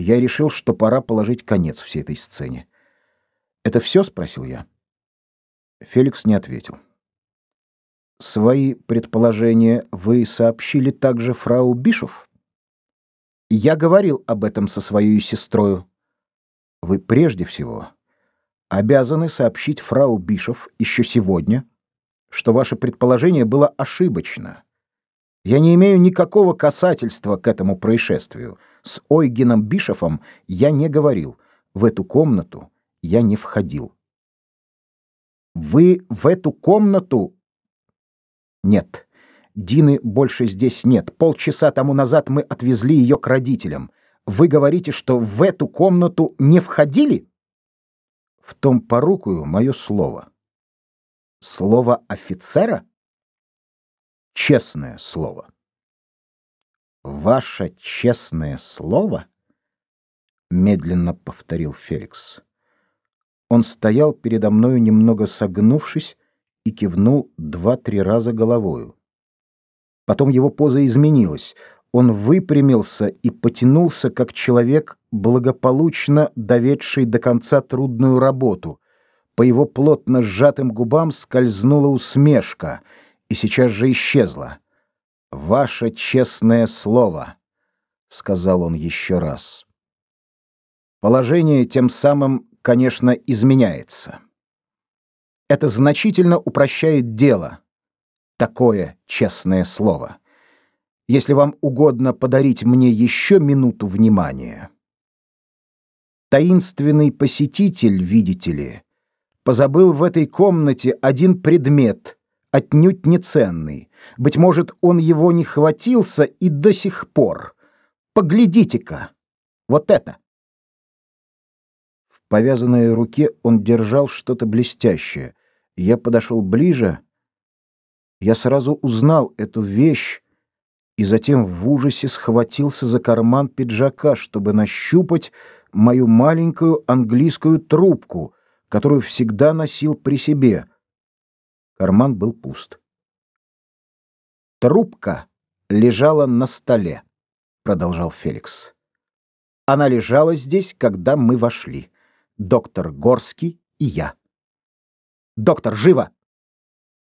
Я решил, что пора положить конец всей этой сцене. «Это все?» — спросил я. Феликс не ответил. «Свои предположения вы сообщили также фрау Бишов?» «Я говорил об этом со своей сестрой. Вы прежде всего обязаны сообщить фрау Бишов еще сегодня, что ваше предположение было ошибочно. Я не имею никакого касательства к этому происшествию. С Ойгеном Бишофом я не говорил. В эту комнату я не входил. Вы в эту комнату? Нет. Дины больше здесь нет. Полчаса тому назад мы отвезли ее к родителям. Вы говорите, что в эту комнату не входили? В том порукую мое слово. Слово офицера? Честное слово. Ваше честное слово? Медленно повторил Феликс. Он стоял передо мною немного согнувшись и кивнул два-три раза головою. Потом его поза изменилась. Он выпрямился и потянулся, как человек, благополучно доведший до конца трудную работу. По его плотно сжатым губам скользнула усмешка и сейчас же исчезла. «Ваше честное слово», — сказал он еще раз. Положение тем самым, конечно, изменяется. Это значительно упрощает дело. Такое честное слово если вам угодно подарить мне еще минуту внимания. Таинственный посетитель, видите ли, позабыл в этой комнате один предмет, отнюдь не ценный. Быть может, он его не хватился и до сих пор. Поглядите-ка, вот это. В повязанной руке он держал что-то блестящее. Я подошел ближе. Я сразу узнал эту вещь, и затем в ужасе схватился за карман пиджака, чтобы нащупать мою маленькую английскую трубку, которую всегда носил при себе. Карман был пуст. Трубка лежала на столе, продолжал Феликс. Она лежала здесь, когда мы вошли. Доктор Горский и я. Доктор, живо!